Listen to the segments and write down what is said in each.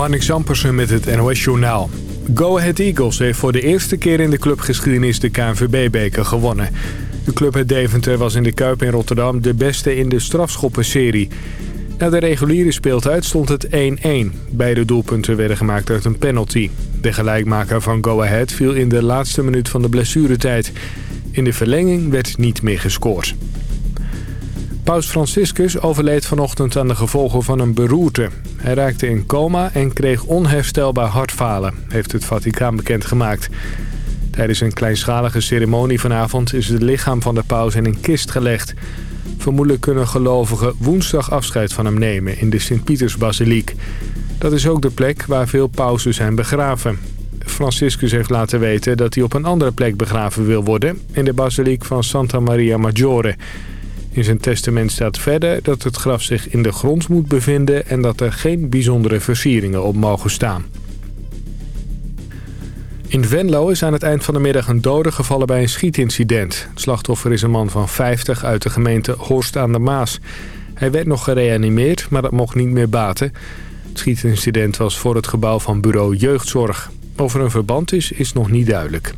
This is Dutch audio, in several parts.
Marnik Zampersen met het NOS-journaal. Go Ahead Eagles heeft voor de eerste keer in de clubgeschiedenis de KNVB-beker gewonnen. De club uit Deventer was in de Kuip in Rotterdam de beste in de strafschoppenserie. Na de reguliere speeltijd stond het 1-1. Beide doelpunten werden gemaakt uit een penalty. De gelijkmaker van Go Ahead viel in de laatste minuut van de blessuretijd. In de verlenging werd niet meer gescoord. Paus Franciscus overleed vanochtend aan de gevolgen van een beroerte. Hij raakte in coma en kreeg onherstelbaar hartfalen, heeft het Vaticaan bekendgemaakt. Tijdens een kleinschalige ceremonie vanavond is het lichaam van de paus in een kist gelegd. Vermoedelijk kunnen gelovigen woensdag afscheid van hem nemen in de Sint-Pietersbasiliek. Dat is ook de plek waar veel pausen zijn begraven. Franciscus heeft laten weten dat hij op een andere plek begraven wil worden... in de basiliek van Santa Maria Maggiore... In zijn testament staat verder dat het graf zich in de grond moet bevinden... en dat er geen bijzondere versieringen op mogen staan. In Venlo is aan het eind van de middag een dode gevallen bij een schietincident. Het slachtoffer is een man van 50 uit de gemeente Horst aan de Maas. Hij werd nog gereanimeerd, maar dat mocht niet meer baten. Het schietincident was voor het gebouw van bureau Jeugdzorg. Of er een verband is, is nog niet duidelijk.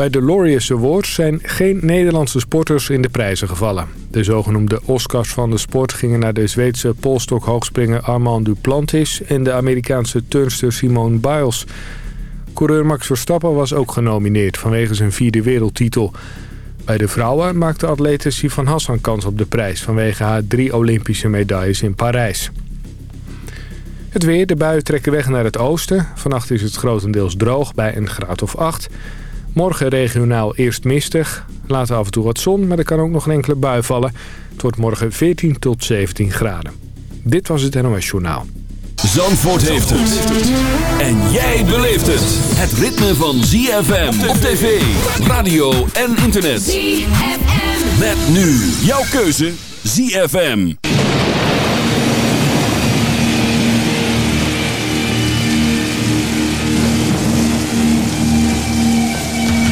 Bij de Laureus Awards zijn geen Nederlandse sporters in de prijzen gevallen. De zogenoemde Oscars van de sport gingen naar de Zweedse polstokhoogspringer Armand Duplantis... en de Amerikaanse turnster Simone Biles. Coureur Max Verstappen was ook genomineerd vanwege zijn vierde wereldtitel. Bij de vrouwen maakte atlete Sivan Hassan kans op de prijs... vanwege haar drie Olympische medailles in Parijs. Het weer, de buien trekken weg naar het oosten. Vannacht is het grotendeels droog bij een graad of 8... Morgen regionaal eerst mistig. Later af en toe wat zon, maar er kan ook nog een enkele bui vallen. Het wordt morgen 14 tot 17 graden. Dit was het NOS Journaal. Zandvoort heeft het. En jij beleeft het. Het ritme van ZFM op tv, radio en internet. ZFM. Met nu jouw keuze ZFM.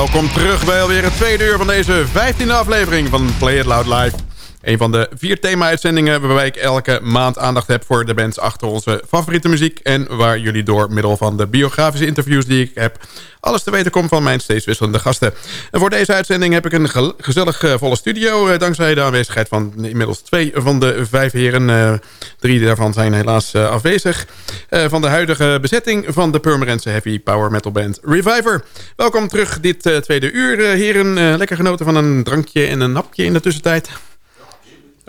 Welkom terug bij alweer het tweede uur van deze 15e aflevering van Play It Loud Live. Een van de vier thema-uitzendingen waarbij ik elke maand aandacht heb voor de bands achter onze favoriete muziek. En waar jullie door middel van de biografische interviews die ik heb alles te weten komt van mijn steeds wisselende gasten. En voor deze uitzending heb ik een gezellig uh, volle studio. Uh, dankzij de aanwezigheid van inmiddels twee van de vijf heren. Uh, drie daarvan zijn helaas afwezig. van de huidige bezetting van de Permanentse heavy power metal band Reviver. Welkom terug dit tweede uur, heren. lekker genoten van een drankje en een hapje in de tussentijd.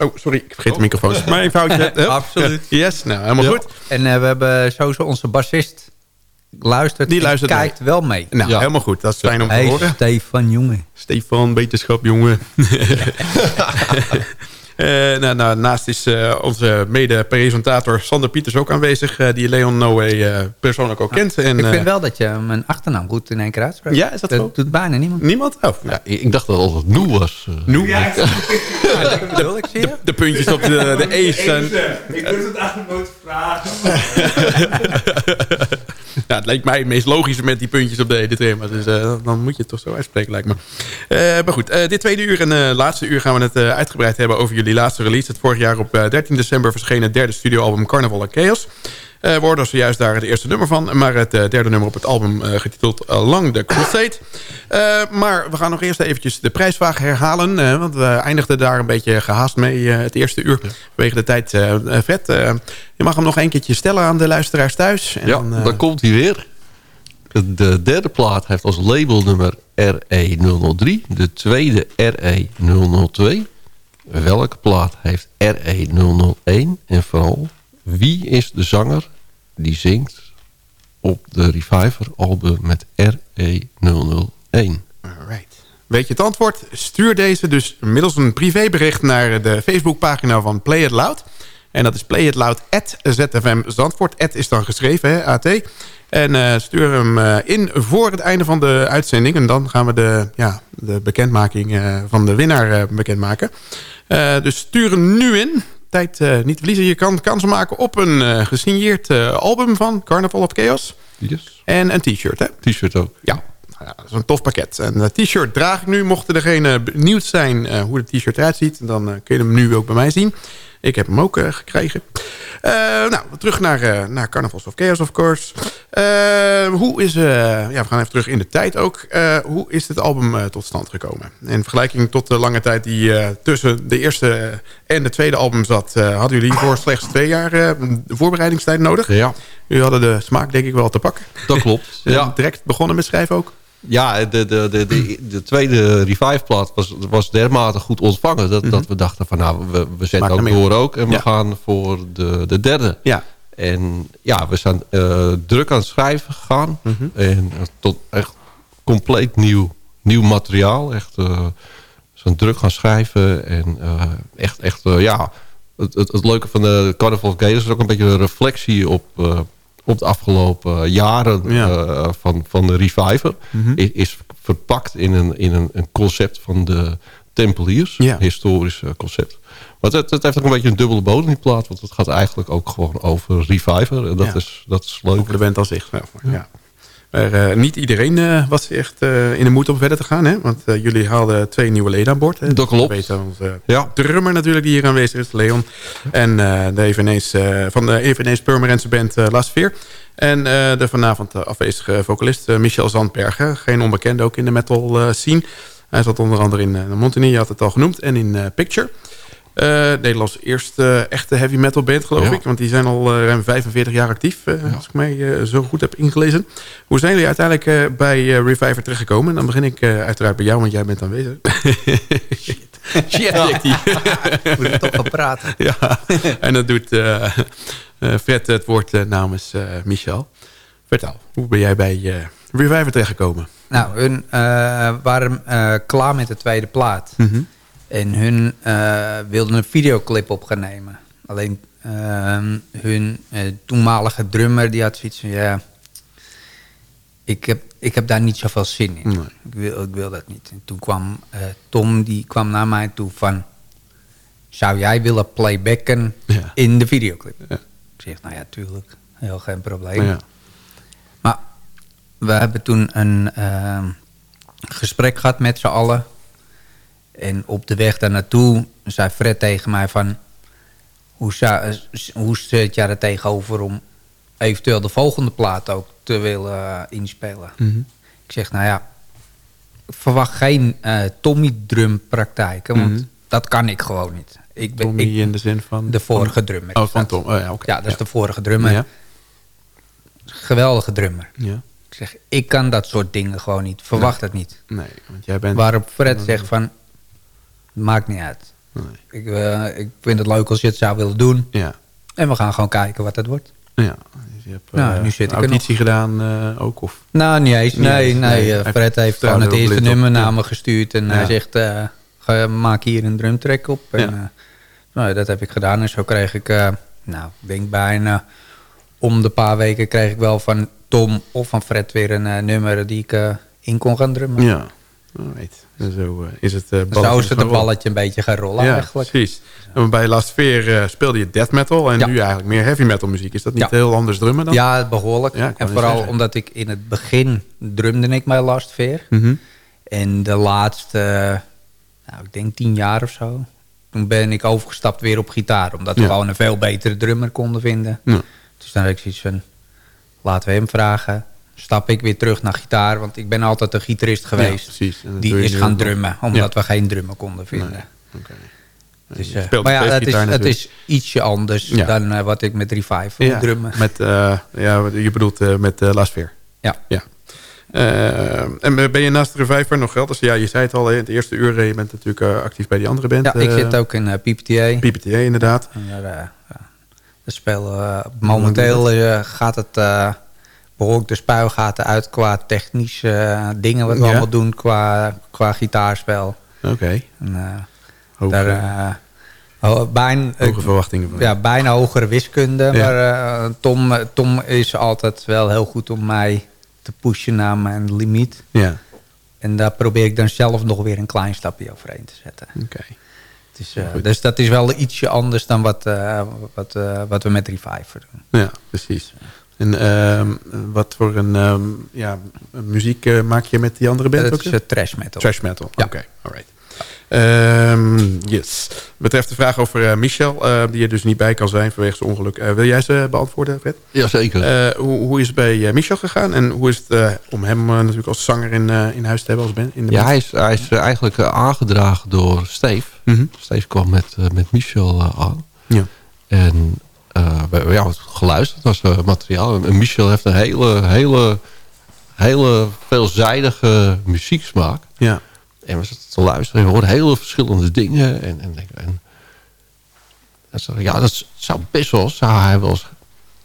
Oh, sorry, ik vergeet de microfoon. Mijn foutje. Absoluut. Yes, nou, helemaal goed. En we hebben sowieso onze bassist luistert die luistert kijkt wel mee. Nou, ja. helemaal goed. Dat is fijn om te horen. Stefan, jongen. Stefan, wetenschap, jongen. Uh, nou, nou, naast is uh, onze mede-presentator Sander Pieters ook aanwezig... Uh, die Leon Noé persoonlijk ook kent. En, ik vind wel dat je mijn achternaam goed in één keer uitspreekt. Ja, is dat, dat doet bijna niemand. Niemand? Oh, ja, ik dacht dat het Noe was. Noe? Ja, zie de, de, puntjes op de, de E's zijn... Ik durf het eigenlijk nooit vragen. ja, het lijkt mij het meest logische met die puntjes op de EDT. Maar dus, dan moet je het toch zo uitspreken, lijkt me. Uh, maar goed, uh, dit tweede uur en laatste uur gaan we het uitgebreid hebben over jullie laatste release. Het vorig jaar op 13 december verschenen derde studioalbum Carnival and Chaos. Uh, we hoorden zojuist daar het eerste nummer van. Maar het uh, derde nummer op het album uh, getiteld Along the Crusade. maar we gaan nog eerst eventjes de prijsvraag herhalen. want we eindigden daar een beetje gehaast mee het eerste uur. Vanwege de tijd. Fred, je mag hem nog een keertje stellen aan de luisteraars thuis. En ja, dan, dan komt hij weer. De derde plaat heeft als labelnummer RE003. De tweede RE002. Welke plaat heeft RE001? En vooral wie is de zanger die zingt op de Reviver album met RE001? Alright. Weet je het antwoord? Stuur deze dus middels een privébericht naar de Facebookpagina van Play It Loud. En dat is Play It Loud at ZFM Zandvoort. At is dan geschreven, hè, AT. En uh, stuur hem uh, in voor het einde van de uitzending. En dan gaan we de, ja, de bekendmaking uh, van de winnaar bekendmaken. dus stuur hem nu in tijd uh, niet verliezen. Je kan kansen maken op een uh, gesigneerd uh, album van Carnival of Chaos. Yes. En een t-shirt, hè? T-shirt ook. Ja. Nou ja, dat is een tof pakket. En dat t-shirt draag ik nu. Mochten degene benieuwd zijn hoe de t-shirt eruit ziet... dan kun je hem nu ook bij mij zien. Ik heb hem ook uh, gekregen. Uh, nou, terug naar, uh, naar Carnivals of Chaos, of course. hoe is... ja, we gaan even terug in de tijd ook. hoe is dit album tot stand gekomen? In vergelijking tot de lange tijd die tussen de eerste en de tweede album zat... hadden jullie hiervoor slechts twee jaar voorbereidingstijd nodig. Ja. Jullie hadden de smaak denk ik wel te pakken. Dat klopt. ja. Direct begonnen met schrijven ook? Ja, de, de, de, de, de tweede Revive-plaat was, was dermate goed ontvangen... dat, dat we dachten van nou, we, we zetten ook door ook... en we gaan voor de, de derde. Ja. En ja, we zijn uh, druk aan het schrijven gegaan. Mm -hmm. En tot echt compleet nieuw, nieuw materiaal. Echt uh, zijn druk gaan schrijven. En uh, echt, echt ja... Het, het, het, leuke van de Carnival of Games is ook een beetje een reflectie op op de afgelopen jaren uh, van, van de Reviver... Mm -hmm. is, is, verpakt in, een, in een, een concept van de Tempeliers. Ja. Een historisch concept. Maar het, het, heeft ook een beetje een dubbele bodem, die plaat. Want het gaat eigenlijk ook gewoon over Reviver. En dat, ja. is, dat is leuk. Over de band als zich. Ja. ja. Maar, uh, niet iedereen uh, was echt uh, in de moed om verder te gaan. Hè? Want jullie haalden twee nieuwe leden aan boord. Hè? Dat klopt. weten onze ja. drummer natuurlijk die hier aanwezig is, Leon. En de eveneens, van de eveneens Permanentse band La Sfeer. En de vanavond afwezige vocalist Michel Zandbergen. Geen onbekende ook in de metal scene. Hij zat onder andere in uh, je had het al genoemd. En in Picture. Uh, Nederlands eerste echte heavy metal band, geloof Ja. ik. Want die zijn al uh, ruim 45 jaar actief, uh, als ik mij zo goed heb ingelezen. Hoe zijn jullie uiteindelijk bij Reviver terechtgekomen? En dan begin ik uiteraard bij jou, want jij bent aanwezig. Shit. Shit, Ja. zegt hij. Moet ik toch gaan praten. ja, en dat doet Fred het woord namens Michel. Vertel, hoe ben jij bij Reviver terechtgekomen? Nou, hun eh, waren eh, klaar met de tweede plaat. Mhm. En hun eh, wilden een videoclip op gaan nemen. Alleen ehm, hun eh, toenmalige drummer die had zoiets van... Ja, ik heb, ik heb daar niet zoveel zin in. Nee. Ik, wil, ik wil dat niet. En toen kwam eh, Tom die kwam naar mij toe van... Zou jij willen playbacken Ja. in de videoclip? Ja. Ik zeg, nou ja, tuurlijk. Heel geen probleem. Ja. Maar we hebben toen een, ehm, gesprek gehad met z'n allen. En op de weg daar naartoe zei Fred tegen mij van... Hoe, zou, hoe zit jij er tegenover om eventueel de volgende plaat ook te willen eh, inspelen? Mhm. Ik zeg, nou ja, verwacht geen eh, Tommy drum praktijken, want Mhm. dat kan ik gewoon niet. Ik ben Tommy ik, in de zin van... de vorige drummer. Oh, van. Tom. Oh, ja, dat is de vorige drummer. Ja. Geweldige drummer. ja. Ik zeg, ik kan dat soort dingen gewoon niet. Verwacht het niet. Nee, want jij bent... Waarop Fred zegt van, maakt niet uit. Nee. Ik, eh, ik vind het leuk als je het zou willen doen. Ja. En we gaan gewoon kijken wat het wordt. Ja. Dus je hebt Nou, eh, nu zit nog. auditie gedaan eh, ook, of... Nou, niet eens. Niet Nee, nee. nee. Fred heeft vertrouwde gewoon het er eerste op, nummer naar me gestuurd. En Ja. hij zegt, ga, maak hier een drumtrack op. Ja. nou, dat heb ik gedaan. En zo kreeg ik, nou, ik denk bijna om de paar weken kreeg ik wel van Tom of van Fred weer een nummer die ik in kon gaan drummen. Ja. Alright. En zo eh, is het Zo is het een balletje een beetje gaan rollen Ja, eigenlijk. precies. En bij Last Veer eh, speelde je death metal en Ja. nu eigenlijk meer heavy metal muziek. Is dat niet Ja. heel anders drummen dan? Ja, behoorlijk. En vooral zeggen. omdat ik in het begin drumde ik bij Last Veer. Mhm. En de laatste, nou, ik denk tien jaar of zo. Toen ben ik overgestapt weer op gitaar. Omdat we gewoon een veel betere drummer konden vinden. Dus dan had ik zoiets van, laten we hem vragen. Stap ik weer terug naar gitaar. Want ik ben altijd een gitarist geweest. Ja, die is gaan drummen. Omdat we geen drummer konden vinden. Nee. Oké. Dus, speelt maar ja, het is, het is ietsje anders Ja. dan eh, wat ik met Revive wil Ja, drummen. met, eh, ja, je bedoelt met Last Veer. Ja. Ja. En ben je naast Reviver nog geld? Dus ja, je zei het al, in het eerste uur. Je bent natuurlijk actief bij die andere band. Ja, ik zit ook in PPTA. PPTA inderdaad. En we spelen, momenteel gaat het behoorlijk de spuigaten uit qua technische eh, dingen wat we Ja. allemaal doen qua, qua gitaarspel. Oké. Eh, Hoge, daar, eh, bijna, hoge verwachtingen. Van. ja, bijna hogere wiskunde. Ja. Maar Tom, Tom is altijd wel heel goed om mij te pushen naar mijn limiet. Ja, En daar probeer ik dan zelf nog weer een klein stapje overheen te zetten. oké. Het is, eh, dus dat is wel ietsje anders dan wat, wat, wat we met Reviver doen. Ja, precies. En ehm, wat voor een ehm, ja, muziek eh, maak je met die andere band Het ook? is eh, trash metal. Trash metal, Ja. oké. alright. Ehm, yes. Betreft de vraag over eh, Michel, eh, die er dus niet bij kan zijn vanwege zijn ongeluk. Eh, wil jij ze beantwoorden, Fred? Jazeker. Eh, hoe, hoe is het bij Michel gegaan? En hoe is het om hem natuurlijk als zanger in, eh, in huis te hebben als band? In de ja, band? hij is, hij is eigenlijk aangedragen door Steve. Mhm. Steve kwam met, eh, met Michel aan. Ja. En we hebben ja, geluisterd was eh, materiaal. En Michel heeft een hele, hele, hele veelzijdige muzieksmaak. Ja. En we zaten te luisteren en we hoorden hele verschillende dingen. En, en, en, en zo, ja, dat zou best wel, zou hij wel eens,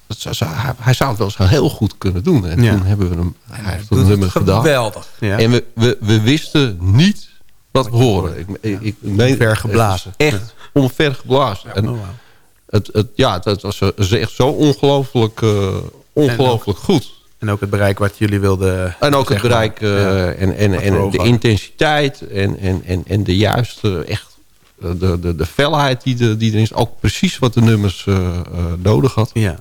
dat zou, zou- hij, hij zou het wel eens heel goed kunnen doen. En Ja. toen hebben we hem, hij heeft een Doet nummer het gedaan. geweldig. Ja. En we, we, we wisten niet wat we horen. Ik, ik, meen, Echt omver geblazen. En Oh. Het, het, ja, het, het was eh, echt zo ongelooflijk, eh, ongelooflijk goed. En ook het bereik wat jullie wilden En ook het bereik eh, en, en, en de intensiteit en, en, en, en de juiste, echt de, de, de felheid die, de, die er is. Ook precies wat de nummers nodig had. Ja.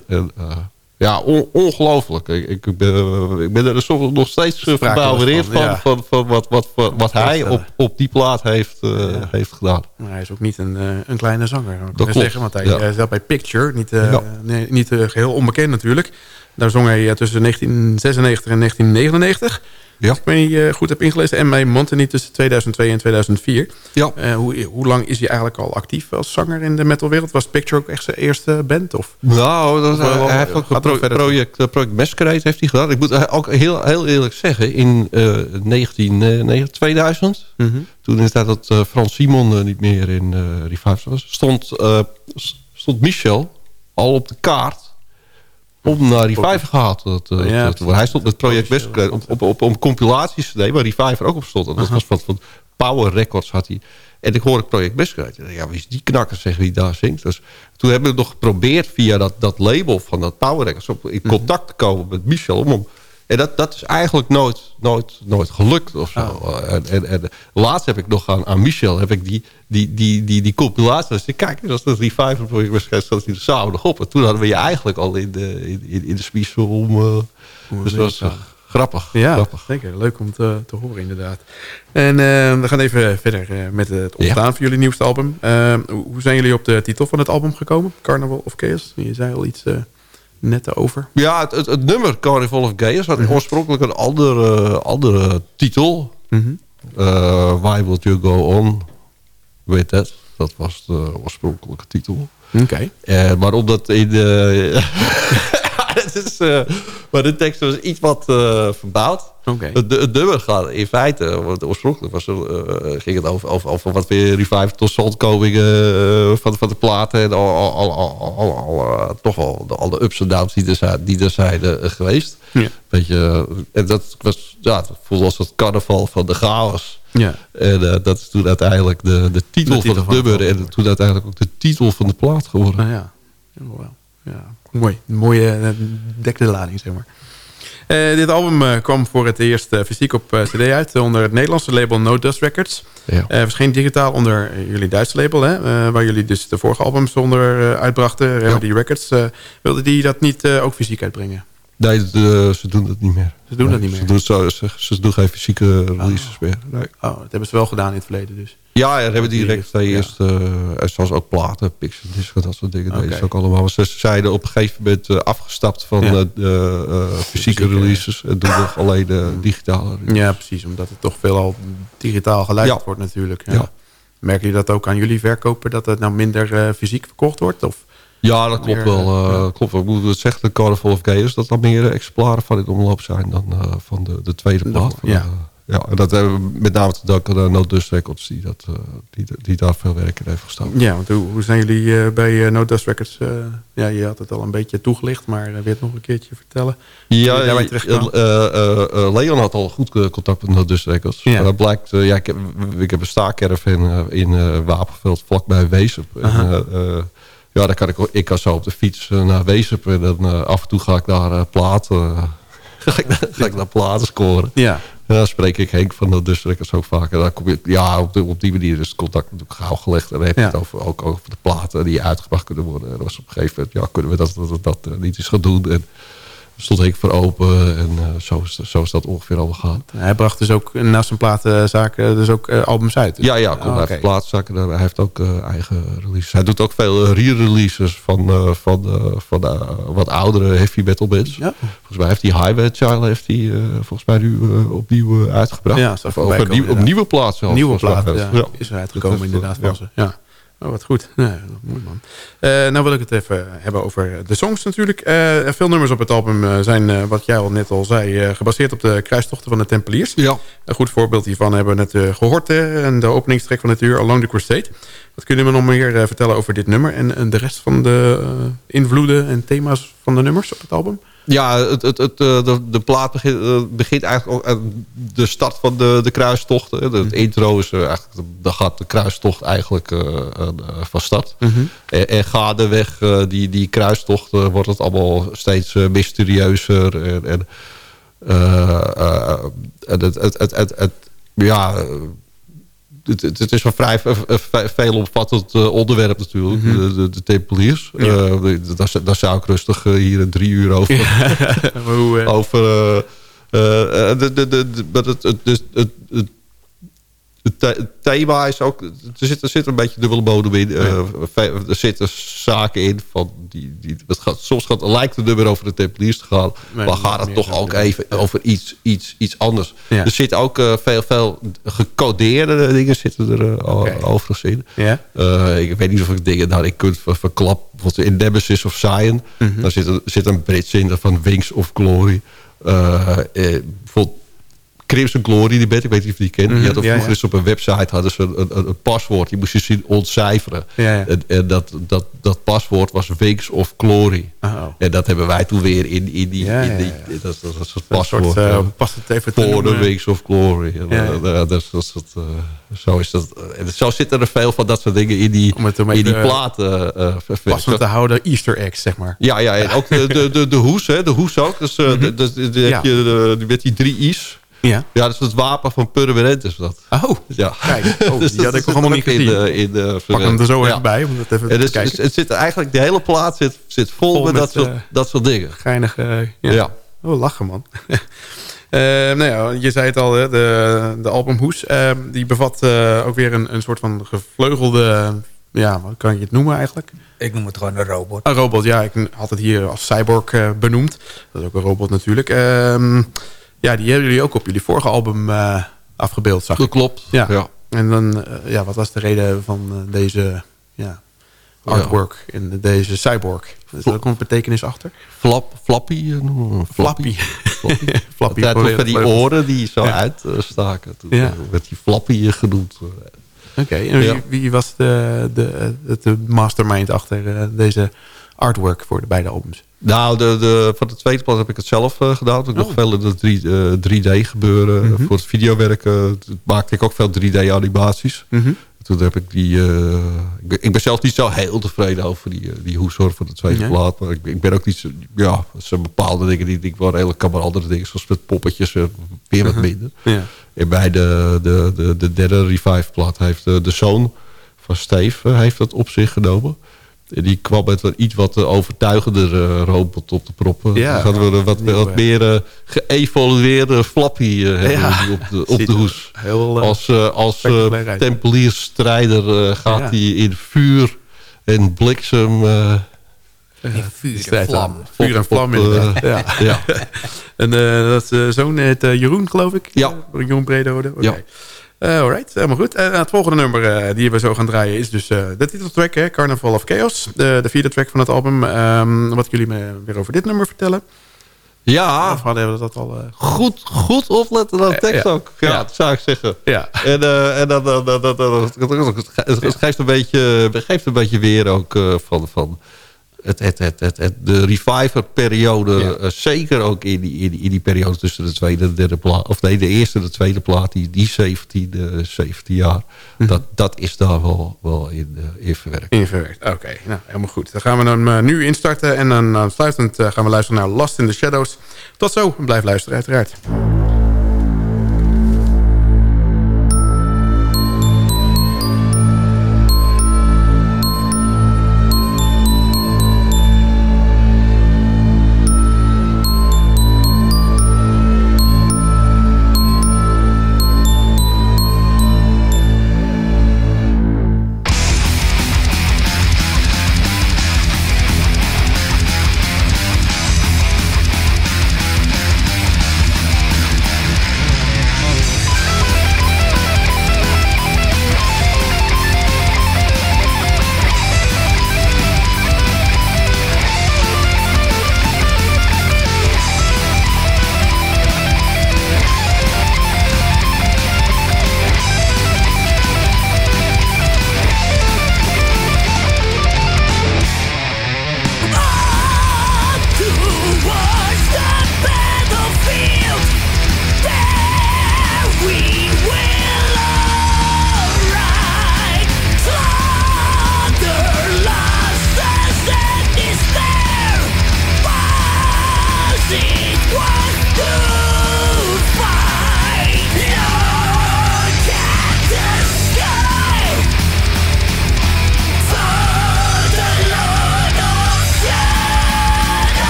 Ja, on- ongelooflijk. Ik, ik, ben, ik ben er soms nog steeds eh, verbouwereerd van, van, ja. van, van wat, wat, wat, wat hij voorstellen. op, op die plaat heeft, eh, Ja. heeft gedaan. Maar hij is ook niet een, eh, een kleine zanger. Dat klopt. zeggen, want hij, Ja. hij zat bij Picture, niet, eh, Ja. nee, niet eh, geheel onbekend natuurlijk. Daar zong hij eh, tussen 1996 en 1999. Ja. Als ik me niet eh, goed heb ingelezen. En bij Montany tussen 2002 en 2004. Ja. Eh, hoe, hoe lang is hij eigenlijk al actief als zanger in de metalwereld? Was Picture ook echt zijn eerste band? Of? Nou, dat, Of hij heeft ook pro- project, project Masquerade heeft hij gedaan. Ik moet ook heel, heel eerlijk zeggen, in eh 19, eh, 9 2000, toen inderdaad dat Frans Simon niet meer in eh Revive was, stond Michel al op de kaart om naar Revive gehaald te, te, Ja, te. Hij stond met project Masquerade op, op, op, op compilaties waar Revive er ook op stond. En dat was van, van Power Records had hij. En ik hoor ik project dacht, Ja, wie is die knakker zeg wie daar zingt? Dus toen hebben we nog geprobeerd via dat, dat label van dat Power Records... op, in contact te komen met Michel. Om, en dat, dat is eigenlijk nooit, nooit, nooit gelukt of zo. En, en, en laatst heb ik nog aan, aan Michel heb ik die, die, die, die, die compilatie. Dus kijk, dat is dat Revival project Masquerade. staat hij er samen nog op. En toen hadden we je eigenlijk al in de, in, in, de spiesel om... eh, dus dat was eh, grappig. Ja, grappig. zeker. Leuk om te, te horen inderdaad. En eh, we gaan even verder eh, met het ontstaan van jullie nieuwste album. Eh, hoe zijn jullie op de titel van het album gekomen? Carnival of Chaos? Je zei al iets eh, net over. Ja, het, het, het nummer Carnival of Mhm. had oorspronkelijk een andere, andere titel. Mhm. Eh, Why Would You Go On With That. Dat was de oorspronkelijke titel. Oké. Eh, maar omdat in het is, eh, maar de tekst was iets wat verbouwd. Oké. Het, het nummer gaat in feite, want oorspronkelijk was, eh, ging het over, over, over wat weer revive tot zandkoming eh, van, van de platen. En al, al, al, al, al, al, toch de, al de ups en downs die er zijn, die er zijn geweest. Ja. Beetje, en dat was, ja, het voelde als het carnaval van de chaos. Ja. En dat is toen uiteindelijk de, de titel, De titel van het nummer. En toen uiteindelijk ook de titel van de plaat geworden. Nou ja. Oh, wel. ja. Mooi. Een mooie eh, dekte lading, zeg maar. Eh, dit album eh, kwam voor het eerst fysiek op cd uit... onder het Nederlandse label No Dust Records. Ja. Verscheen digitaal onder jullie Duitse label... Hè, waar jullie dus de vorige albums onder uitbrachten, Remedy Records. Wilden die dat niet ook fysiek uitbrengen? Nee, de- ze doen dat niet meer. Ze doen dat niet Ze meer? doen, zo, ze, ze doen geen fysieke releases meer. Nee. Oh, dat hebben ze wel gedaan in het verleden dus. Ja, ja, hebben die direct twee Ja. eerst, eh, en zoals ook platen, pixel dat soort dingen. Oké. deden ze ook allemaal. Maar ze zeiden op een gegeven moment eh, afgestapt van Ja. eh, de eh, fysieke releases. En doen nog alleen de digitale. Ja, precies. Omdat het toch veelal digitaal geluisterd Ja. wordt natuurlijk. Ja. Ja. Merken jullie dat ook aan jullie verkopen? Dat het nou minder eh, fysiek verkocht wordt? Of? Ja, dat klopt Meer, wel. eh, ja. klopt wel. Ik het zeggen, de Carnival of Chaos, dat er meer exemplaren van in omloop zijn dan eh, van de, de tweede plaat. Ja. Eh, ja, en dat hebben we met name te danken aan No Dust Records, die, dat, eh, die, die daar veel werk in heeft gestoken. Ja, want hoe, hoe zijn jullie eh, bij eh, No Dust Records? eh, ja, je had het al een beetje toegelicht, maar eh, wil je het nog een keertje vertellen? Ja, eh, eh, eh, eh, Leon had al goed eh, contact met No Dust Records. Ja. Maar dat blijkt, eh, ja, ik, heb, ik heb een staakerven in, eh, in eh, Wapenveld, vlakbij Weesup. Eh, eh, ja, dan kan ik, ik kan zo op de fiets eh, naar Weesup. En dan eh, af en toe ga ik daar eh, platen, ga, ik, ga ik daar platen scoren. Ja, En dan spreek ik Henk van de Dust Records ook vaak. En dan kom je, ja, op, de- op die manier is het contact natuurlijk gauw gelegd. En dan heb je Ja. het over, ook over de platen die uitgebracht kunnen worden. En dat was op een gegeven moment, ja, kunnen we dat, dat, dat, eh, niet eens gaan doen. En daar stond Henk voor open. En eh, zo, is, zo is dat ongeveer allemaal gegaan. hij bracht dus ook naast zijn platenzaken dus ook eh, albums uit. dus- Ja, ja, kom, Oh, hij oké. heeft plaatszakken. Hij heeft ook eh, eigen releases. Hij doet ook veel re-releases van, van, van wat oudere heavy metal bands. Ja. Volgens mij heeft hij Highway Child heeft hij, volgens mij nu opnieuw uitgebracht. Ja, of nieuw, op nieuwe plaats zelfs. Nieuwe plaat ja, Ja. is er uitgekomen inderdaad van ze. Ja. Oh, wat goed. Ja, mooi man. Eh, nou wil ik het even hebben over de songs natuurlijk. Eh, veel nummers op het album eh, zijn, wat jij al net al zei, gebaseerd op de kruistochten van de Tempeliers. Ja. Een goed voorbeeld hiervan hebben we net eh, gehoord. hè, en de openingstrek van het uur, Along the Crusade. Wat kunnen we nog meer vertellen over dit nummer? En, en de rest van de invloeden en thema's van de nummers op het album? Ja, het, het, het, eh, de, de plaat begint, eh, begint eigenlijk ook aan de start van de, de. De, het intro is eh, eigenlijk, dan gaat de kruistocht eigenlijk van start. En, en gaandeweg die, die kruistocht wordt het allemaal steeds mysterieuzer. En, en, en het, het, het, ja, het, is een vrij eh, eh, veelomvattend eh, onderwerp natuurlijk. de, de, de Tempeliers. Mhm. Ja. Daar, zou- daar zou ik rustig hier een drie uur over... Eh, over eh, de, de, de, de, maar het, het, het, het, het, het the- het thema is ook... Er zit, er zit een beetje dubbele bodem in. Eh, er zitten zaken in van... Die, die, het gaat, soms gaat, lijkt het nummer over de Tempeliers te gaan. Nee, maar gaat het toch ook even over iets, iets, iets anders. Ja. Er zitten ook eh, veel, veel gecodeerde dingen zitten er Oké. overigens in. ik weet niet of ik dingen nou ik kunt ver- verklap. Bijvoorbeeld in Nemesis of Zion. Mhm. Daar zit een, zit een bridge in van Wings of Glory. Bijvoorbeeld Crimson Glory, die band, ik weet niet of je die kent. Mhm, Die hadden ja, vroeger ja. eens op een website hadden ze een, een, een paswoord. Die moest je zien ontcijferen. Ja. En, en dat, dat, dat paswoord was Wings of Glory. Oh. En dat hebben wij toen weer in, in die... In die. Dat, dat, was het paswoord. soort, eh, past het even Voor de? Wings of Glory. Eh, dat, dat, eh, zo is dat. En zo zitten er veel van dat soort dingen in die, in die eh, platen. eh. Passend te houden easter eggs, zeg maar. ja, ja, en ook de, de, de, de hoes, hè, de hoes ook. Dus, eh, Ja. heb je die met die drie i's. Ja. Ja, dat is het wapen van Purmerend is dat. Oh, Ja. kijk. Oh, Dus die dat had ik nog helemaal niet gezien. In, eh, in, Pak hem er zo ja. even bij, om dat even te dus, kijken. het, het zit eigenlijk, de hele plaat zit, zit vol, Vol met, met, dat, soort, eh, dat soort dingen. Geinig. eh, ja. Ja. Oh, lachen man. nou ja, je zei het al, hè, de, de album Hoes. die bevat ook weer een, een soort van gevleugelde... Ja, wat kan je het noemen eigenlijk? Ik noem het gewoon een robot. Een robot, ja. Ik had het hier als cyborg benoemd. Dat is ook een robot natuurlijk. Ja, die hebben jullie ook op jullie vorige album afgebeeld, zag Dat klopt, ja. ja. En dan, ja, wat was de reden van deze ja, artwork in deze cyborg. Is er ook een betekenis achter? Flap, flappy eh, noemen Flappy. Flappy. flappy. Dat die oren die zo uitstaken. Toen ja. werd die flappy genoemd. Oké, en wie, wie, was de, de, de mastermind achter eh, deze artwork voor de beide albums? Nou, de, de, van de tweede plaat heb ik het zelf uh, gedaan. Ik oh. nog veel in de 3D gebeuren. Mhm. Voor het videowerken maakte ik ook veel 3D-animaties. Mm toen heb ik die... Uh, ik, ben zelf niet zo heel tevreden over die, uh, die hoeshor voor de tweede plaat. Maar ik, ik, ben ook niet zo... Ja, zijn bepaalde dingen die, ik wel redelijk kan. Maar andere dingen, zoals met poppetjes, uh, weer wat uh-huh. minder. Ja. En bij de, de, de, de derde Revive plaat heeft de zoon van Steve heeft dat op zich genomen. Die kwam met een iets wat overtuigender uh, robot op de proppen. Ja, dan gaan we wat, wat meer uh, geëvolueerde flappy uh, op de, op de hoes. Heel, als als tempeliersstrijder gaat hij in vuur en bliksem... in vuur en vlam. Vuur en vlam, inderdaad. ja. ja. en dat zoon heet Jeroen, geloof ik? Ja. Jeroen Bredode? Okay. Ja. Uh, alright, helemaal goed. Uh, het volgende nummer uh, die we zo gaan draaien is dus de titeltrack, hè, Carnival of Chaos. De, de vierde track van het album. Um, wat jullie me weer over dit nummer vertellen? Ja. Of hadden we dat al... Goed, goed opletten aan de tekst ook. Ja, ja, dat zou ik zeggen. Ja. En, en dan, dan, dan, het geeft een beetje, geeft een beetje weer ook van... van het, het, het, het, het de reviver-periode, uh, zeker ook in die, in die, in, die, periode tussen de tweede en de derde plaat, of nee, de eerste en de tweede plaat, die, die 17, uh, 17 jaar, mm. dat, dat is daar wel, wel in, uh, in verwerkt. In verwerkt, oké. Okay. Nou, helemaal goed. Dan gaan we hem uh, nu instarten en dan aansluitend gaan we luisteren naar Last in the Shadows. Tot zo, blijf luisteren uiteraard.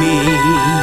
me.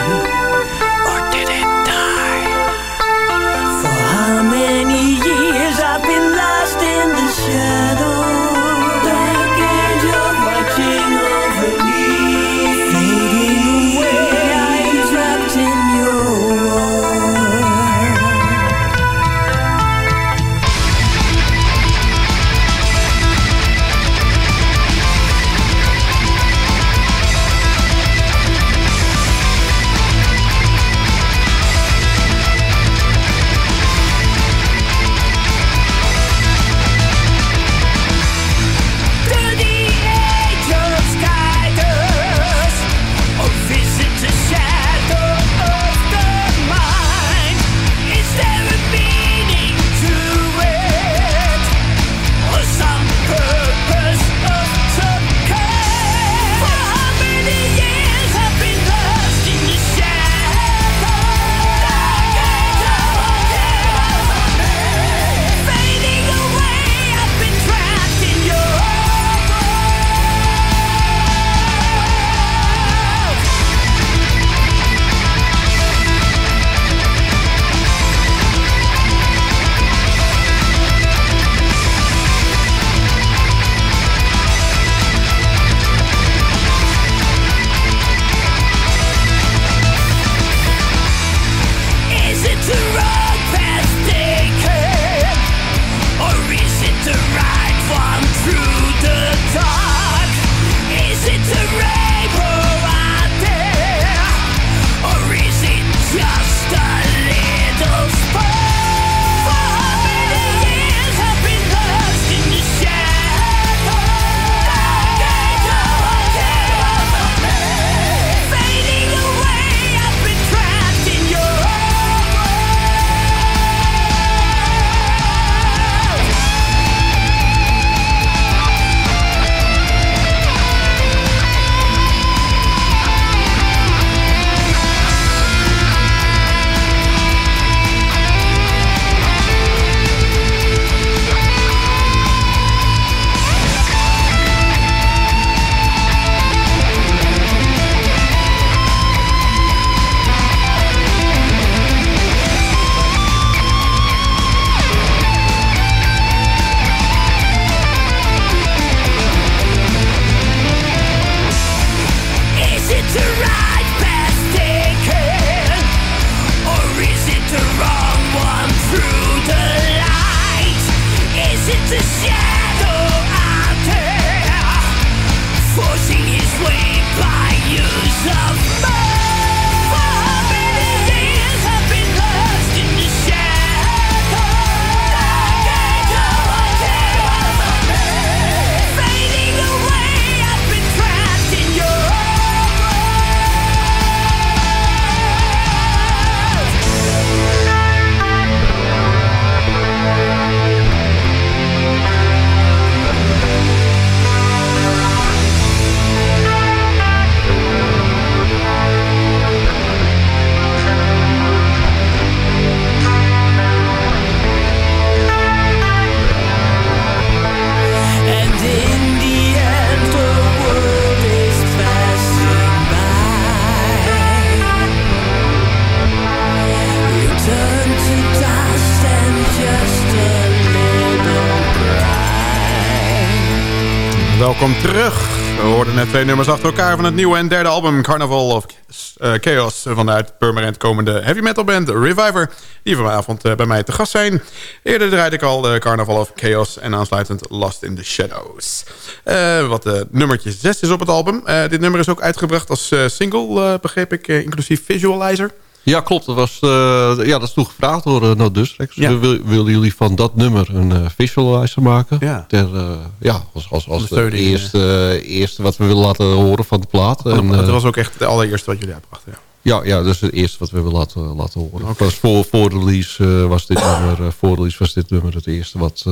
Welkom terug. We hoorden net twee nummers achter elkaar van het nieuwe en derde album Carnival of eh, Chaos vanuit permanent komende heavy metal band Reviver, die vanavond eh, bij mij te gast zijn. Eerder draaide ik al de Carnival of Chaos en aansluitend Lost in the Shadows. Eh, wat nummertje 6 is op het album. dit nummer is ook uitgebracht als single, begreep ik, inclusief Visualizer. Ja, klopt. Dat, was, uh, ja, dat is toen gevraagd door uh, No Ja. Wil, wilden jullie van dat nummer een uh, visualizer maken? Ja. Ter, ja, als, als, als de eerste, eerste wat we willen laten horen van de plaat. en, dat was ook echt het allereerste wat jullie uitbrachten, ja. Ja, ja, dat is het eerste wat we willen laten, laten horen. Okay. Voor, voor release was dit nummer, voor release was dit nummer het eerste wat...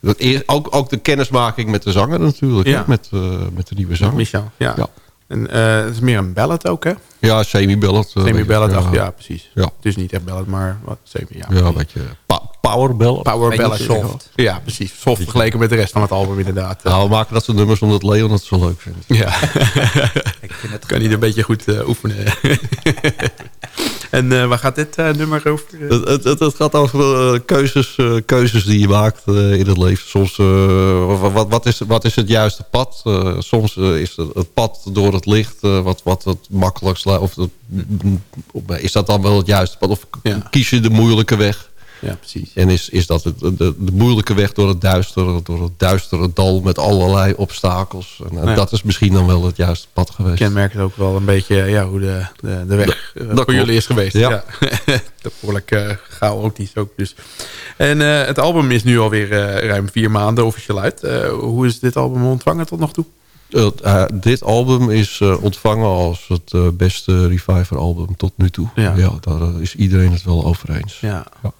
het eerste, ook, ook de kennismaking met de zanger natuurlijk, ja. met, met de nieuwe zanger. Michel, ja. ja. En uh, het is meer een ballad ook, hè? Ja, semi-ballad. Eh, semi-ballad, ja. ja, precies. Ja. Het is niet echt ballad, maar wat semi, ja. Ja, een beetje power ballad. Power ballad, soft. Ja, precies. Soft vergeleken met de rest van het album, inderdaad. Nou, we maken dat soort nummers omdat Leon het zo leuk vindt. Ja. Ik vind het kan niet een beetje goed uh, oefenen. En uh, waar gaat dit uh, nummer over? Het, het, het, gaat over keuzes, keuzes die je maakt in het leven. Soms, wat, wat, is, wat is het juiste pad? soms is het, het, pad door het licht wat, wat het makkelijkst... Of is dat dan wel het juiste pad? Of ja. kies je de moeilijke weg? Ja, precies. En is, is dat het, de, de moeilijke weg door het duistere, door het duistere dal met allerlei obstakels. En, ja. dat is misschien dan wel het juiste pad geweest. Kenmerkt ook wel een beetje ja, hoe de, de, de weg dat, voor jullie is geweest. Ja. ja. Behoorlijk uh, gauw ook dus. En uh, het album is nu alweer uh, ruim vier maanden officieel uit. hoe is dit album ontvangen tot nog toe? dit album is ontvangen als het beste Reviver album tot nu toe. Ja. ja. daar is iedereen het wel over eens. Ja. ja.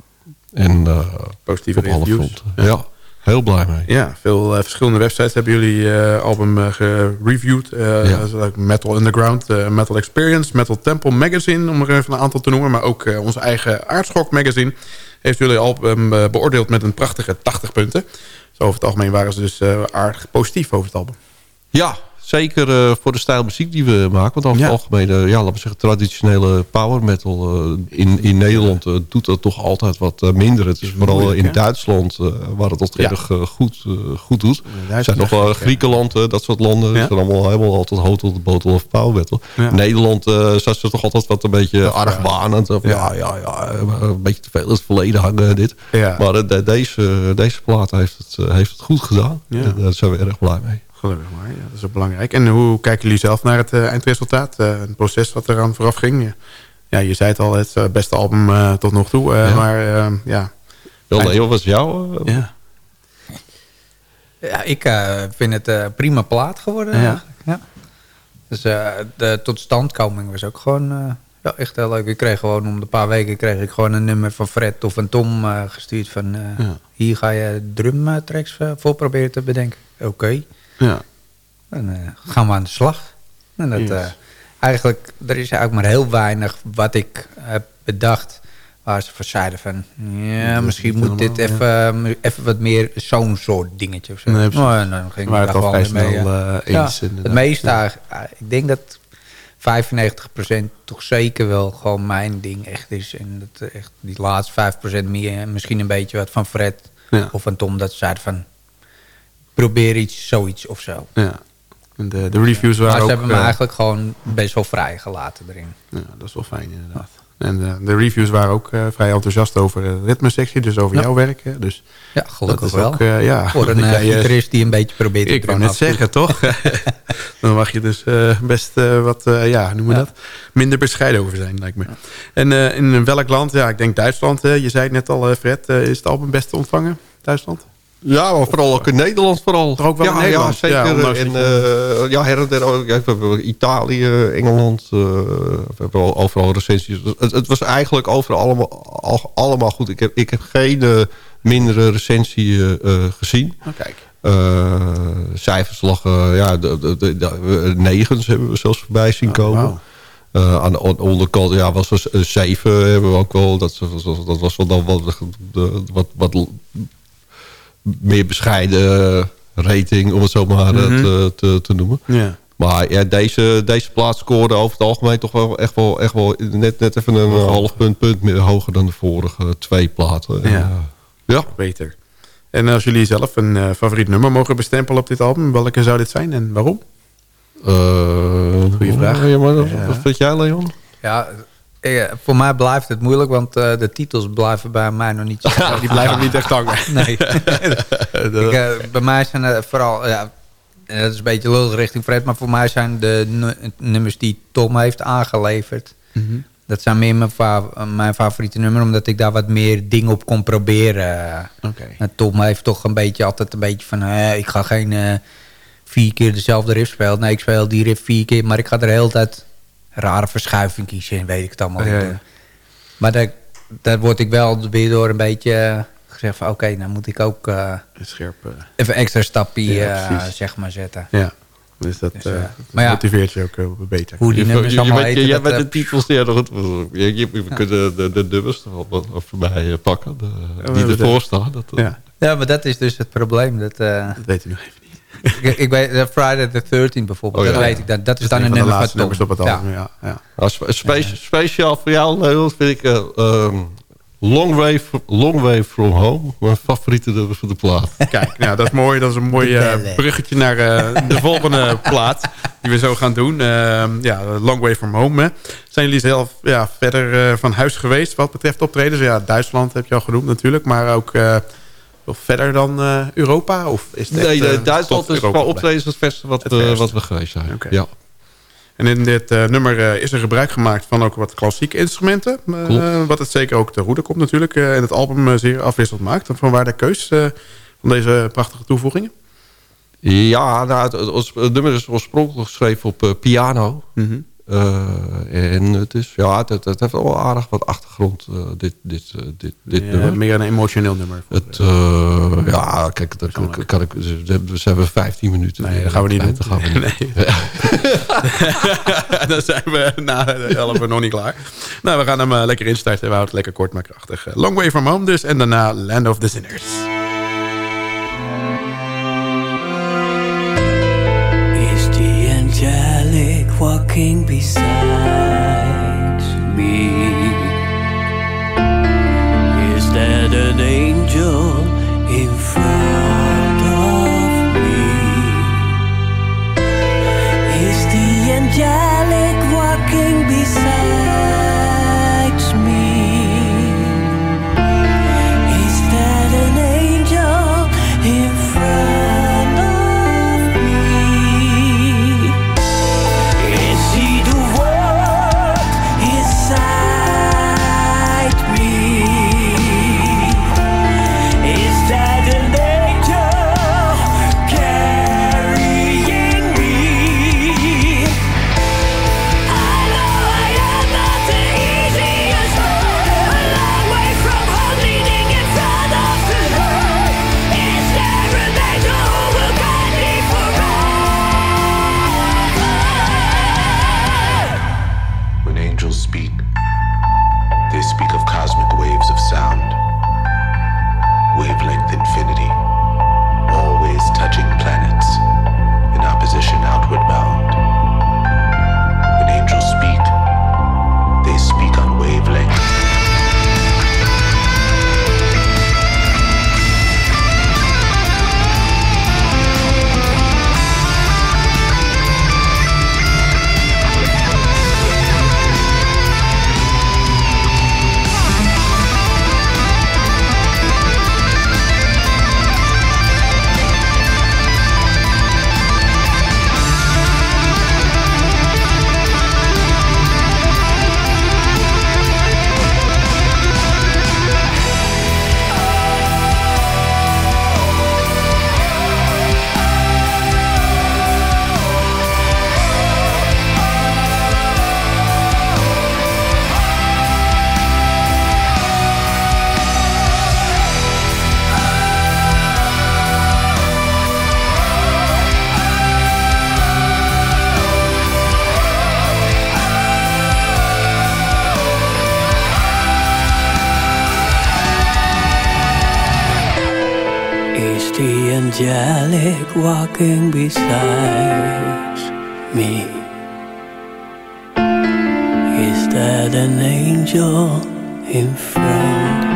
En uh, positieve reviews. Ja. ja. heel blij mee. Ja, veel uh, verschillende websites hebben jullie uh, album gereviewd. Ja. Metal Underground, Metal Experience, Metal Temple Magazine, om er even een aantal te noemen. Maar ook onze eigen Aardschok Magazine heeft jullie album beoordeeld met een prachtige 80 punten. Zo over het algemeen waren ze dus aardig positief over het album. Ja, Zeker uh, voor de stijl muziek die we maken. Want over het algemeen, uh, ja, laten we zeggen, traditionele power metal uh, in, in Nederland doet dat toch altijd wat minder. Het is vooral in Duitsland waar het toch erg goed, goed doet. Er zijn nog wel Griekenland, dat soort landen. Ja. zijn allemaal helemaal altijd hotel de botel of power metal. Ja. Nederland zijn ze toch altijd wat een beetje argwanend. Of, ja, ja, ja, een beetje te veel in het verleden hangen dit. Maar de, deze, deze plaat heeft het, heeft het goed gedaan. Daar zijn we erg blij mee. Gelukkig maar, ja, dat is ook belangrijk. En hoe kijken jullie zelf naar het uh, eindresultaat? Uh, het proces wat eraan vooraf ging? Ja, je zei het al, het uh, beste album tot nog toe. Ja. Maar ja... Wilde heel was jou? ja. ja, ik vind het een prima plaat geworden. Ja. ja. Dus de totstandkoming was ook gewoon ja, echt heel leuk. Ik kreeg gewoon om de paar weken kreeg ik gewoon een nummer van Fred of van Tom gestuurd. Van hier ga je drumtracks voor proberen te bedenken. Oké. Ja. En uh, gaan we aan de slag. En dat, uh, eigenlijk, er is eigenlijk maar heel weinig wat ik heb bedacht... waar ze voor zeiden van... ja, misschien moet dit even, even wat meer zo'n soort dingetje of zo. Nee, oh, en dan ging maar het al vrij snel uh, eens. Ja, het meeste, ik denk dat 95% toch zeker wel gewoon mijn ding echt is. En dat echt die laatste 5% meer, misschien een beetje wat van Fred ja. of van Tom... dat zeiden van probeer iets, zoiets of zo. Ja. En de, de reviews waren maar ze hebben me eh, eigenlijk gewoon best wel vrij gelaten erin. Ja, dat is wel fijn inderdaad. En de, de reviews waren ook uh, vrij enthousiast over de ritmesectie, dus over jouw werk. Hè? Dus ja, gelukkig wel. Ook, uh, ja, Voor een uh, gitarist die een beetje probeert te Ik wou net zeggen, toch? Dan mag je dus best wat, ja, noem ja. dat? Minder bescheiden over zijn, lijkt me. Ja. En in welk land? Ja, ik denk Duitsland. je zei het net al, Fred. is het album best te ontvangen? Duitsland? Ja, maar vooral ook in Nederland vooral. ook wel ja, in Nederland. Ja, zeker. Ja, en, uh, ja, her en der ook. Ja, we hebben Italië, Engeland. Uh, we hebben overal recensies. Het, het, was eigenlijk overal allemaal, allemaal goed. Ik heb, ik heb geen uh, mindere recensie gezien. Oh, kijk. cijfers lagen, ja, de, de, de, de, negens hebben we zelfs voorbij zien oh, komen. Wow. Uh, aan de onderkant ja, was er 7 hebben we ook wel. Dat, dat, dat was wel dan wat, wat, wat meer bescheiden rating, om het zo maar mm -hmm. te, te, te, noemen. Ja. Maar ja, deze, deze plaats scoorde over het algemeen toch wel echt wel, echt wel net, net even een half punt, punt meer hoger dan de vorige twee platen. Ja, ja. ja. beter. En als jullie zelf een eh, favoriet nummer mogen bestempelen op dit album... welke zou dit zijn en waarom? Goeie vraag. Ja, maar, Ja. Wat vind jij, Leon? Ja, eh, voor mij blijft het moeilijk, want eh, de titels blijven bij mij nog niet zo. Die blijven niet echt hangen. Nee. Ik, eh, bij mij zijn er vooral, ja, en dat is een beetje lullig richting Fred, maar voor mij zijn de nu- nummers die Tom heeft aangeleverd, Mhm. dat zijn meer mijn, fa- mijn favoriete nummer, omdat ik daar wat meer dingen op kon proberen. En Tom heeft toch een beetje altijd een beetje van, eh, ik ga geen eh, vier keer dezelfde riff spelen. Nee, ik speel die riff vier keer, maar ik ga er de hele tijd rare verschuiving kiezen en weet ik het allemaal. Ja, niet ja. Maar daar, daar word ik wel weer door een beetje eh, gezegd van... oké, nou moet ik ook eh, Scherp. eh, even extra stapje Ja, zeg maar zetten. ja. Dus dat, Dus, dat maar ja. motiveert je ook beter. Hoe die Je- nummers je, allemaal bent- heten, Jij bent de titels ja, nog. Je, je, we kunnen de, de, de nummers er wel voorbij pakken. De, we die ervoor staan. Dat, Ja, Ja, maar dat is dus het probleem. Dat, dat weet u nog even niet. ik, ik weet, eh, Friday the 13 bijvoorbeeld, Oh, ja. dat weet ik. Dat, dat is dan een nummer van laatste Tom. nummers op het Ja. album. Ja. Ja, spe- spe- Speciaal voor jou, Leon, vind ik eh, ehm, Long, way, Long Way From Home. Mijn favoriete nummer van de plaat. Kijk, nou, dat is mooi. Dat is een mooi eh, bruggetje naar eh, de volgende plaat. Die we zo gaan doen. Ehm, ja, Long Way From Home. Hè. Zijn jullie zelf ja, verder eh, van huis geweest wat betreft optredens? Ja, Duitsland heb je al genoemd natuurlijk. Maar ook eh, nog verder dan eh, Europa? Of is het Nee, echt, eh, Duitsland is qua Europa optredens het wat, Het verste. wat we geweest zijn. Ja. En in dit eh, nummer eh, is er gebruik gemaakt van ook wat klassieke instrumenten. eh, wat het zeker ook te goede komt natuurlijk. eh, en het album eh, zeer afwisselend maakt. En vanwaar de keus eh, van deze prachtige toevoegingen. Ja, nou, het, het- het nummer is oorspronkelijk geschreven op eh, piano. Eh, en het is, ja, het, het heeft wel aardig wat achtergrond, eh, dit, dit, eh, dit, dit Ja, nummer. meer een emotioneel nummer. Het, eh, ja, kijk, dat kan, kan ik, ze hebben 15 minuten. Nee, dat gaan we niet Nee, doen. dat gaan we niet. Dan zijn we na de 11 nog niet klaar. Nou, we gaan hem eh, lekker instarten. We houden het lekker kort maar krachtig. Eh, Long Way From Home dus. En daarna Land of the Sinners. Walking beside me? Is that an angel in front of me? Is the angelic walking beside angelic walking beside me? Is that an angel in front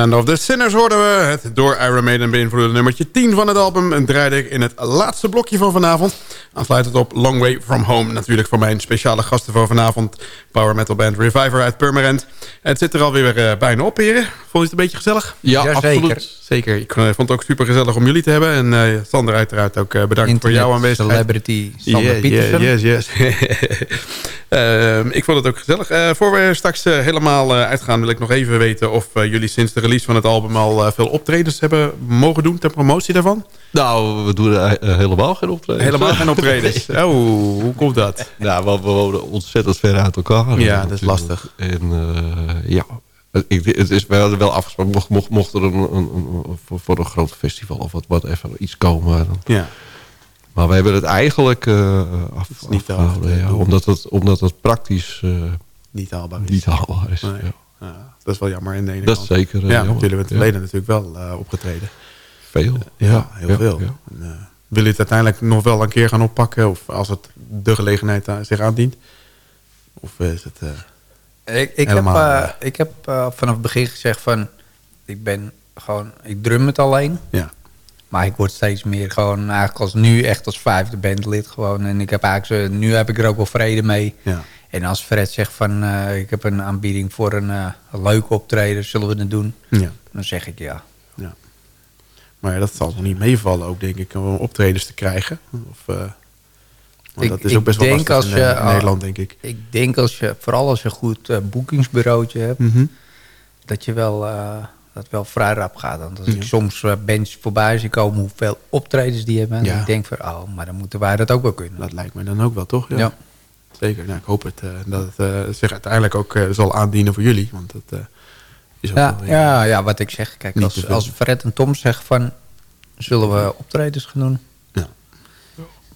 Eh, Land of the Sinners hoorden we. Het door Iron Maiden beïnvloede nummertje 10 van het album. En draaide ik in het laatste blokje van vanavond. Aansluitend op Long Way From Home. Natuurlijk voor mijn speciale gasten van vanavond. Power metal band Reviver uit Purmerend. Het zit er alweer uh, bijna op, heren. Vond je het een beetje gezellig? Ja, Ja, absoluut. zeker. Zeker. Ik uh, vond het ook super gezellig om jullie te hebben. En uh, Sander uiteraard ook uh, bedankt Internet voor jouw aanwezigheid. celebrity Sander Yeah, Pietersen. yeah, yes, yes. Ehm, ik vond het ook gezellig. Uh, voor we straks uh, helemaal uh, uitgaan wil ik nog even weten... of jullie sinds de release van het album al veel optredens hebben mogen doen... ter promotie daarvan? Nou, we doen helemaal geen optredens. Helemaal geen optredens? oh, hoe komt dat? Nou, we, we wonen ontzettend ver uit elkaar. Ja, dat is lastig. En ja... Ik, het is wel, wel afgesproken, mocht, mocht, mocht er een, een, een, voor, een groot festival of wat, wat even iets komen. Dan, ja. Maar we hebben het eigenlijk uh, af, het is niet afgehouden, ja, omdat, het, omdat het praktisch uh, niet haalbaar is. Niet haalbaar is nee. ja. Dat is wel jammer in de ene Dat kant. is zeker. Uh, ja, want jullie hebben in het verleden natuurlijk wel uh, opgetreden. Veel. Ja, heel veel. En, uh, willen jullie het uiteindelijk nog wel een keer gaan oppakken? Of als het de gelegenheid zich aandient? Of is het... Ik, ik, heb, uh, ik heb uh, vanaf het begin gezegd van... ik ben gewoon... ik drum het alleen. Ja. Maar ik word steeds meer gewoon eigenlijk als nu echt als vijfde bandlid gewoon. En ik heb eigenlijk zo, nu heb ik er ook wel vrede mee. Ja. En als Fred zegt van uh, ik heb een aanbieding voor een, uh, een leuke optreden, zullen we het doen? Ja. Dan zeg ik ja. ja. Maar dat zal nog niet meevallen ook denk ik om optredens te krijgen. Of, uh, maar ik, dat is ook best wel lastig als in, je, in Nederland, denk ik. Ik denk als je, vooral als je een goed boekingsbureautje hebt, mm -hmm. dat je wel, dat wel vrij rap gaat. Want als ja. ik soms bands voorbij zie komen hoeveel optredens die hebben, ja. ik denk van, oh, maar dan moeten wij dat ook wel kunnen. Dat lijkt me dan ook wel, toch? Ja. Ja. Zeker. Nou, ik hoop het, dat het zich uiteindelijk ook zal aandienen voor jullie. Want dat is ook ja, wel, ja, ja, wat ik zeg. Kijk, als, als Fred en Tom zeggen van, zullen we optredens gaan doen?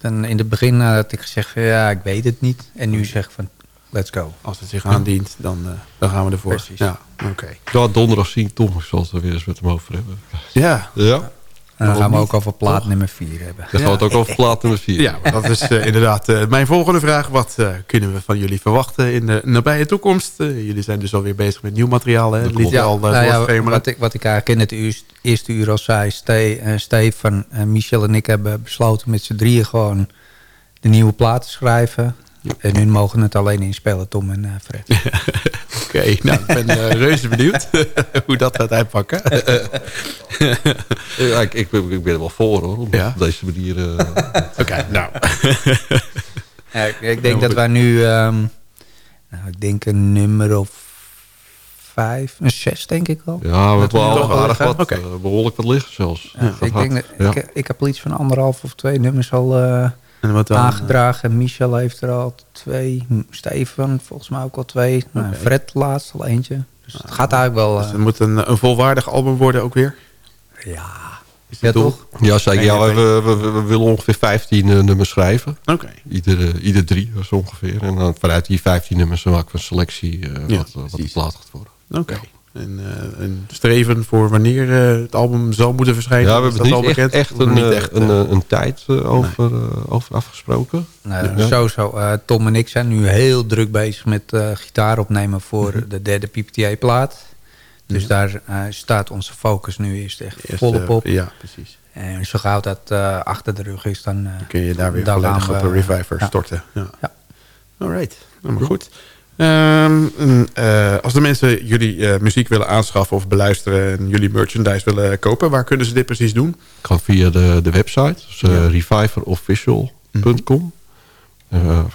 Dan in het begin had ik gezegd van ja, ik weet het niet. En nu zeg ik van let's go. Als het zich aandient, dan, uh, dan gaan we ervoor. Precies. Ja, oké. Okay. Ja, donderdag zien Tom. Ik zal het er weer eens met hem over hebben. Ja. Ja. En dan gaan we ook over plaat nummer 4 hebben. Dan gaan we het ook over plaat nummer 4 Ja, maar dat is uh, inderdaad uh, mijn volgende vraag. Wat uh, kunnen we van jullie verwachten in de nabije toekomst? jullie zijn dus alweer bezig met nieuw materiaal. Hè? Liet ja, al nou ja, wat, ik, wat ik eigenlijk in het uur, eerste uur al zei. Ste Stefan, Michel en ik hebben besloten met z'n drieën gewoon de nieuwe platen schrijven. Ja. En nu mogen het alleen inspelen, Tom en uh, Fred. Oké, okay, nou, ik ben uh, reuze benieuwd hoe dat gaat uitpakken. ja, ik, ik, ben, ik ben er wel voor hoor, om ja? op deze manier... Uh... Oké, okay, nou. ja, ik, ik, denk dat wij nu, um, nou, ik denk een nummer of vijf, een zes denk ik wel. Ja, we hebben wel aardig wat, okay. uh, behoorlijk wat liggen zelfs. Ja, ik, denk dat, ik, ik heb al iets van anderhalf of twee nummers al... Uh, aangedragen. Michel heeft er al twee. Steven volgens mij ook al twee. Okay. Nou, Fred laatst al eentje. Dus het gaat eigenlijk wel... Dus het moet een, een volwaardig album worden ook weer? Ja. Is dat ja, toch? Ja, zeker. Ja, we, we, we, we, willen ongeveer 15 uh, nummers schrijven. Oké. Okay. Ieder, ieder drie zo ongeveer. En dan vanuit die 15 nummers maken we een selectie uh, ja, wat, wat de plaat gaat worden. Oké. Okay. En, uh, een streven voor wanneer uh, het album zal moeten verschijnen? Ja, we hebben niet echt, echt, een, niet echt een, uh, een, tijd over, nee. over afgesproken. Nee, ja. Sowieso. Tom en ik zijn nu heel druk bezig met gitaar opnemen voor mm -hmm. de derde PPTA-plaat. Dus ja. daar staat onze focus nu eerst echt eerst, volop op. ja, precies. En zo gauw dat achter de rug is, dan, kun je daar weer volledig op de Reviver storten. Ja. ja. Alright, nou, maar goed. Um, uh, als de mensen jullie uh, muziek willen aanschaffen of beluisteren... en jullie merchandise willen kopen, waar kunnen ze dit precies doen? Kan via de, de website, dus, uh, ja. reviverofficial.com. Mm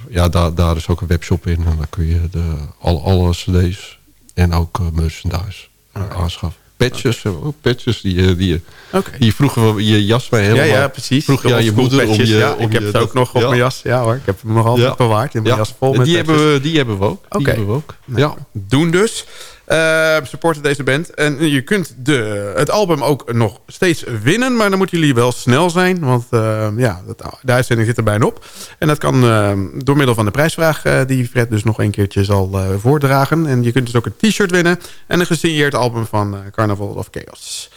ja, daar, daar is ook een webshop in. En daar kun je de, al, alle cd's en ook merchandise aanschaffen. Patches, ook patches die, die, okay. die vroeger je jas bij helemaal... Ja, ja, precies. Vroeg je aan je moeder patches, om je... Ja, om ik heb je, het ook nog op ja. mijn jas. Ja hoor, ik heb hem nog altijd ja. bewaard in mijn ja. jas vol met die hebben, we, die hebben we ook. Okay. hebben we ook. Nou, ja. Doen dus. Uh, supporten deze band. En je kunt de, het album ook nog steeds winnen. Maar dan moeten jullie wel snel zijn. Want uh, ja, de uitzending zit er bijna op. En dat kan uh, door middel van de prijsvraag... die Fred dus nog een keertje zal voordragen. En je kunt dus ook een t-shirt winnen. En een gesigneerd album van Carnival of Chaos.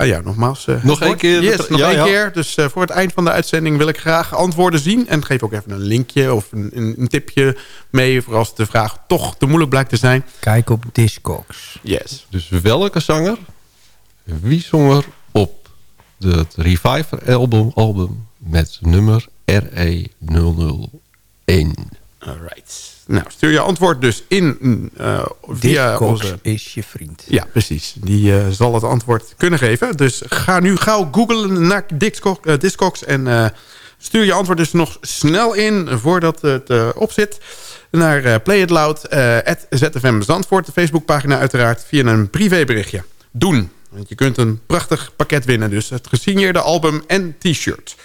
Ah ja, nogmaals. eh, Nog één keer? Yes, nog Ja, één ja. keer. Dus eh, voor het eind van de uitzending wil ik graag antwoorden zien. En geef ook even een linkje of een, een, een tipje mee... voor als de vraag toch te moeilijk blijkt te zijn. Kijk op Discogs. Yes. Dus welke zanger, wie zong er op de- het Reviver album, album met nummer RE001? Alright. Nou, stuur je antwoord dus in eh, via onze... is je vriend. Ja, precies. Die eh, zal het antwoord kunnen geven. Dus ga nu gauw googlen naar eh, Discogs en eh, stuur je antwoord dus nog snel in voordat het op zit. Naar Play It Loud, at ZFM Zandvoort, de Facebookpagina uiteraard, via een privéberichtje. Doen. Want je kunt een prachtig pakket winnen. Dus het gesigneerde album en t-shirt.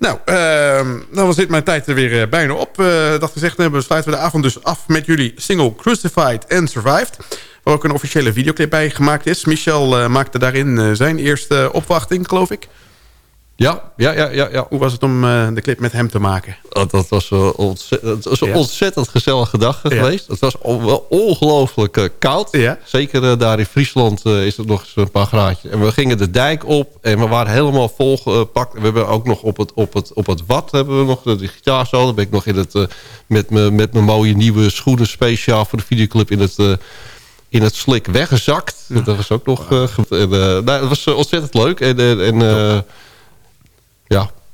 Nou, ehm, dan was dit mijn tijd er weer eh, bijna op. Eh, dat gezegd hebben, sluiten we de avond dus af met jullie single Crucified and Survived. Waar ook een officiële videoclip bij gemaakt is. Michel eh, maakte daarin zijn eerste opwachting, geloof ik. Ja, ja, ja, ja. ja. Hoe was het om eh, de clip met hem te maken? Dat, dat was, ontzettend, het was een Ja. ontzettend gezellige dag Ja. geweest. Het was wel ongelooflijk eh, koud. Zeker eh, daar in Friesland is het nog eens een paar graadjes. En we gingen de dijk op en we waren helemaal volgepakt. We hebben ook nog op het, op het, op het wat hebben we nog de gitaar zo. Dan ben ik nog in het, met mijn met mijn mooie nieuwe schoenen speciaal voor de videoclip in het... in het slik weggezakt. Dat was ook nog... en, eh, nou, het was ontzettend leuk. En, en,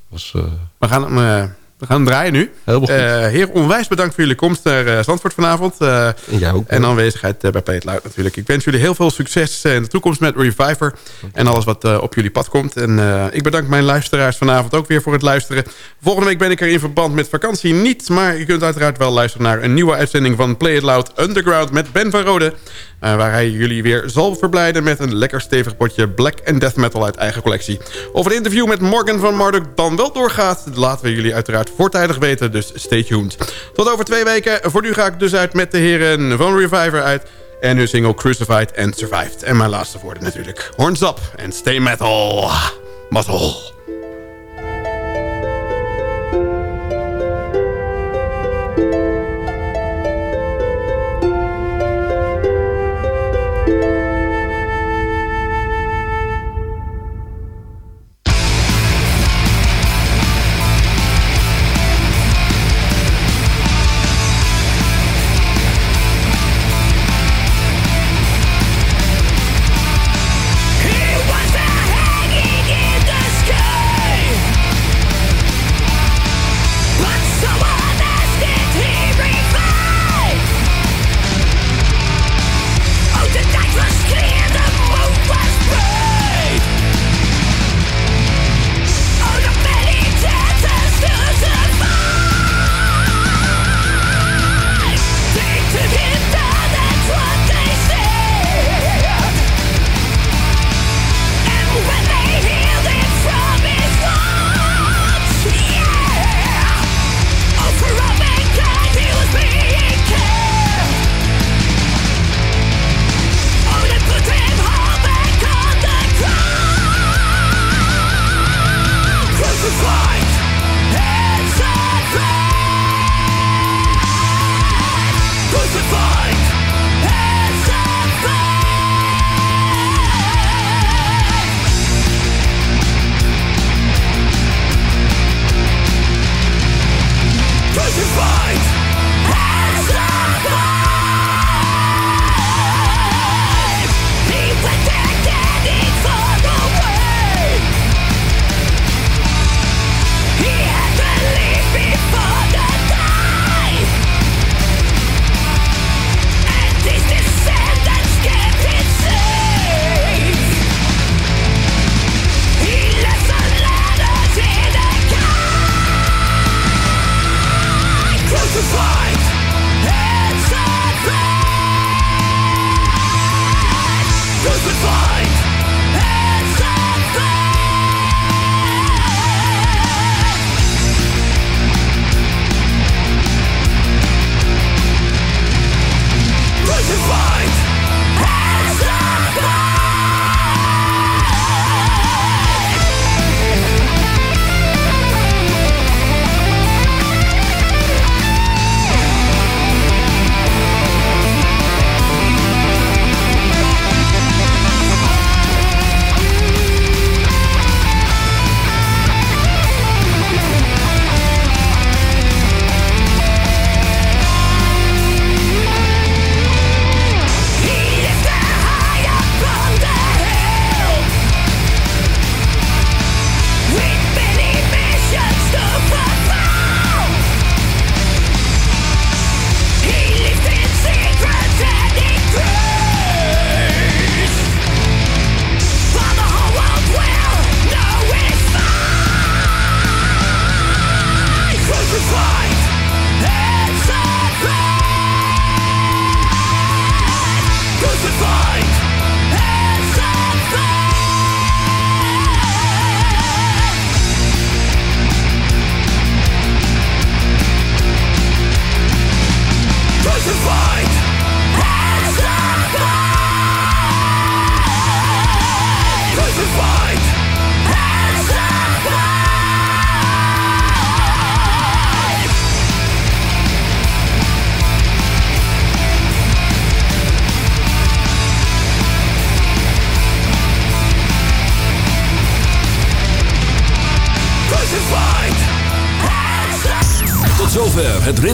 was... eh, We gaan hem, eh, we gaan hem draaien nu. Eh, heer, onwijs bedankt voor jullie komst naar Zandvoort vanavond. En jij ook. En aanwezigheid bij Play It Loud natuurlijk. Ik wens jullie heel veel succes in de toekomst met Reviver. En alles wat op jullie pad komt. En ik bedank mijn luisteraars vanavond ook weer voor het luisteren. Volgende week ben ik er in verband met vakantie niet. Maar je kunt uiteraard wel luisteren naar een nieuwe uitzending van Play It Loud Underground met Ben van Rode. Eh, waar hij jullie weer zal verblijden met een lekker stevig potje black and death metal uit eigen collectie. Of een interview met Morgan van Marduk dan wel doorgaat, laten we jullie uiteraard voortijdig weten. Dus stay tuned. Tot over twee weken. Voor nu ga ik dus uit met de heren van Reviver uit. En hun single Crucified and Survived. En mijn laatste woorden natuurlijk. Horns up and stay metal. Mazzel.